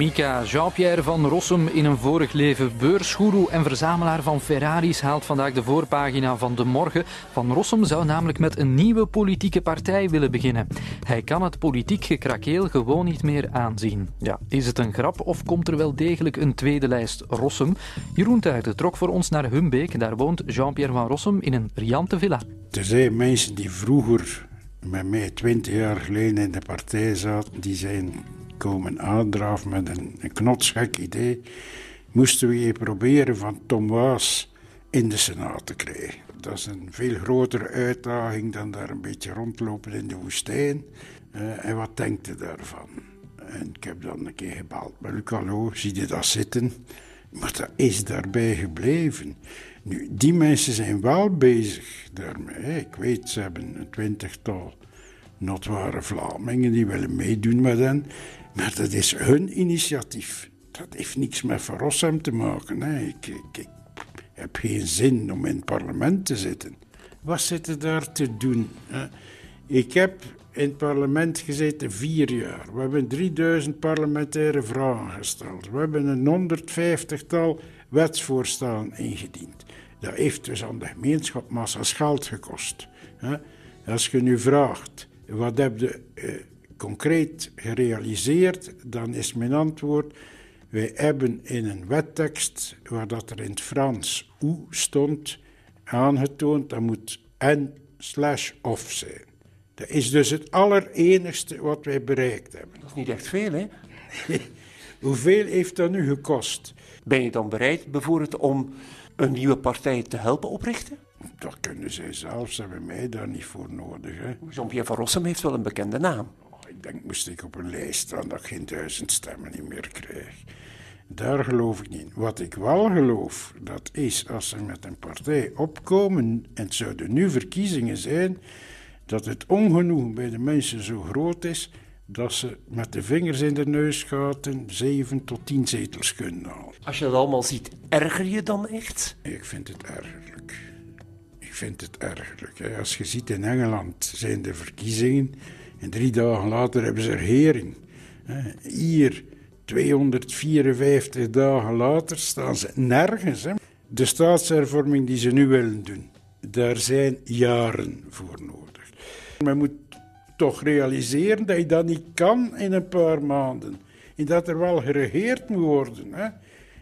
Mika. Jean-Pierre van Rossum, in een vorig leven beursgoeroe en verzamelaar van Ferraris, haalt vandaag de voorpagina van De Morgen. Van Rossum zou namelijk met een nieuwe politieke partij willen beginnen. Hij kan het politiek gekrakeel gewoon niet meer aanzien. Ja, is het een grap of komt er wel degelijk een tweede lijst Rossum? Jeroen Tuiten trok voor ons naar Humbeek. Daar woont Jean-Pierre van Rossum in een riante villa. Er zijn mensen die vroeger met mij twintig jaar geleden in de partij zaten, die zijn komen aandraven met een, een knotsgek idee. Moesten we je proberen van Tom Waas in de Senaat te krijgen. Dat is een veel grotere uitdaging dan daar een beetje rondlopen in de woestijn. Uh, en wat denkt u daarvan? En ik heb dan een keer gebeld. Luc, hallo, zie je dat zitten? Maar dat is daarbij gebleven. Nu, die mensen zijn wel bezig daarmee. Ik weet, ze hebben een twintigtal notoire Vlamingen die willen meedoen met hen. Maar dat is hun initiatief. Dat heeft niks met Van Rossum te maken. Hè. Ik, heb geen zin om in het parlement te zitten. Wat zit er daar te doen? Hè? Ik heb in het parlement gezeten vier jaar. We hebben 3000 parlementaire vragen gesteld. We hebben een 150-tal wetsvoorstellen ingediend. Dat heeft dus aan de gemeenschap massa's geld gekost. Als je nu vraagt, wat heb je eh, concreet gerealiseerd, dan is mijn antwoord: wij hebben in een wettekst waar dat er in het Frans ou stond, aangetoond dat moet en slash of zijn. Dat is dus het allerenigste wat wij bereikt hebben. Dat is niet echt veel, hè? Hoeveel heeft dat nu gekost? Ben je dan bereid bijvoorbeeld om een nieuwe partij te helpen oprichten? Dat kunnen zij zelf, ze hebben mij daar niet voor nodig. Jean-Pierre van Rossum heeft wel een bekende naam. Oh, ik denk, moest ik op een lijst staan dat ik geen duizend stemmen niet meer krijg. Daar geloof ik niet. Wat ik wel geloof, dat is als ze met een partij opkomen en het zouden nu verkiezingen zijn, dat het ongenoegen bij de mensen zo groot is dat ze met de vingers in de neusgaten zeven tot tien zetels kunnen halen. Als je dat allemaal ziet, erger je dan echt? Ik vind het ergerlijk. Vind het ergerlijk. Als je ziet in Engeland zijn er verkiezingen en drie dagen later hebben ze regering. Hier, 254 dagen later, staan ze nergens. De staatshervorming die ze nu willen doen, daar zijn jaren voor nodig. Men moet toch realiseren dat je dat niet kan in een paar maanden. En dat er wel geregeerd moet worden.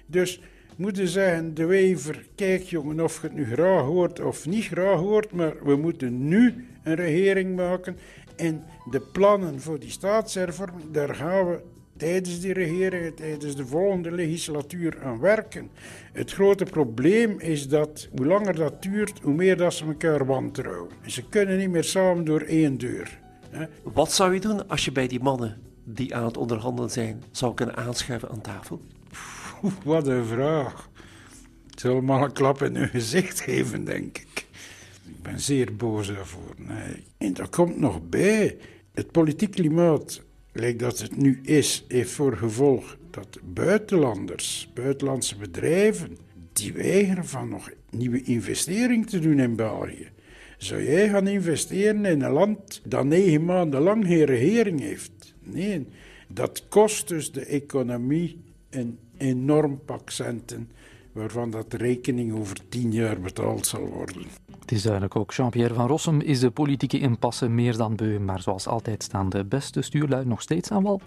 Dus moeten zeggen, de wever, kijk jongen, of je het nu graag hoort of niet graag hoort, maar we moeten nu een regering maken. En de plannen voor die staatshervorming, daar gaan we tijdens die regering, tijdens de volgende legislatuur aan werken. Het grote probleem is dat hoe langer dat duurt, hoe meer dat ze elkaar wantrouwen. En ze kunnen niet meer samen door één deur. Wat zou je doen als je bij die mannen die aan het onderhandelen zijn, zou kunnen aanschuiven aan tafel? Wat een vraag. Het zal allemaal een klap in hun gezicht geven, denk ik. Ik ben zeer boos daarvoor. Nee. En dat komt nog bij. Het politiek klimaat, lijkt dat het nu is, heeft voor gevolg dat buitenlanders, buitenlandse bedrijven, die weigeren van nog nieuwe investering te doen in België. Zou jij gaan investeren in een land dat negen maanden lang geen regering heeft? Nee, dat kost dus de economie een enorm pak centen, waarvan dat rekening over tien jaar betaald zal worden. Het is duidelijk ook. Jean-Pierre van Rossum is de politieke impasse meer dan beu, maar zoals altijd staan de beste stuurlui nog steeds aan wal.